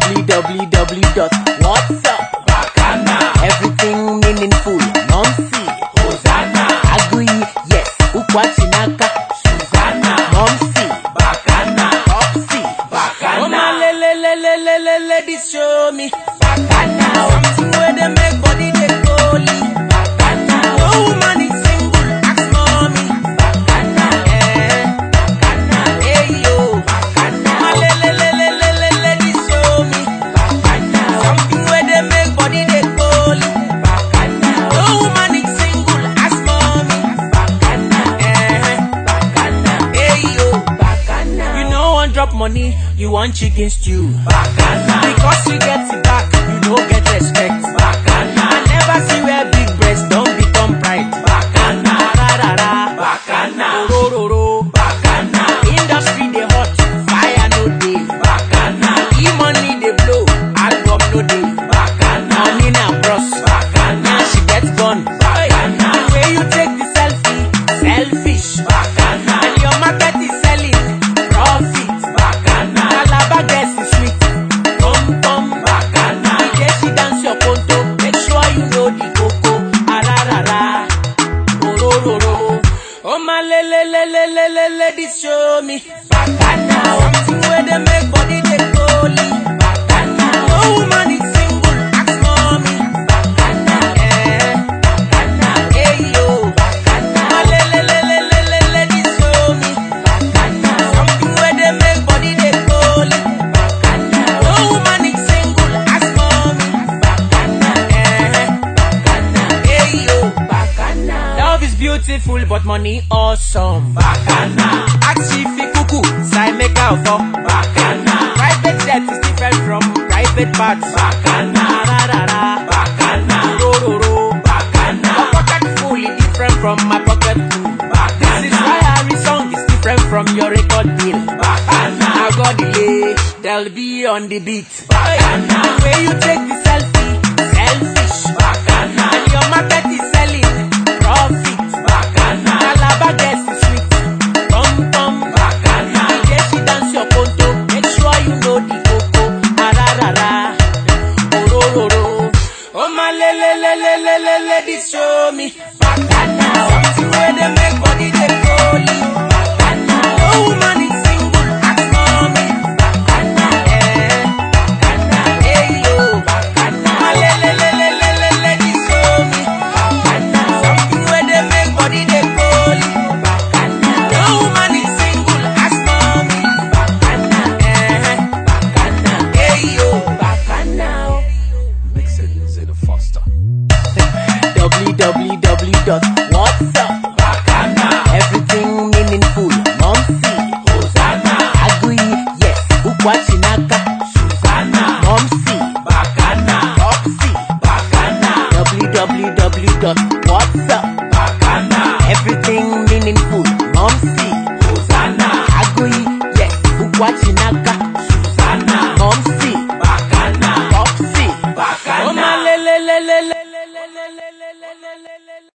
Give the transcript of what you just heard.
www.whatsup.bakana. Everything meaningful, Nomsi. Hosanna. Agree, yes. Ukwachinaka. Susanna. Nomsi. Bacana, Topsy. Bacana. Oh my, le, le, le, le, le, le, ladies, show me. money, you want chicken stew. Because you get it back, you don't get respect. Ladies show me. Back now. beautiful, but money awesome. Bacana. Axi fi kuku, sai make out for. Bacana. Private debt is different from private parts. Bacana. Ra ra ra. Bacana. Ro ro ro. Bacana. My pocket fully different from my pocket too. Bacana. This is why every song is different from your record deal. Bacana. I got delay, they'll be on the beat. Bacana. The way you take the selfie, selfish. Bacana. And your market is show me. Back now. Where they make www.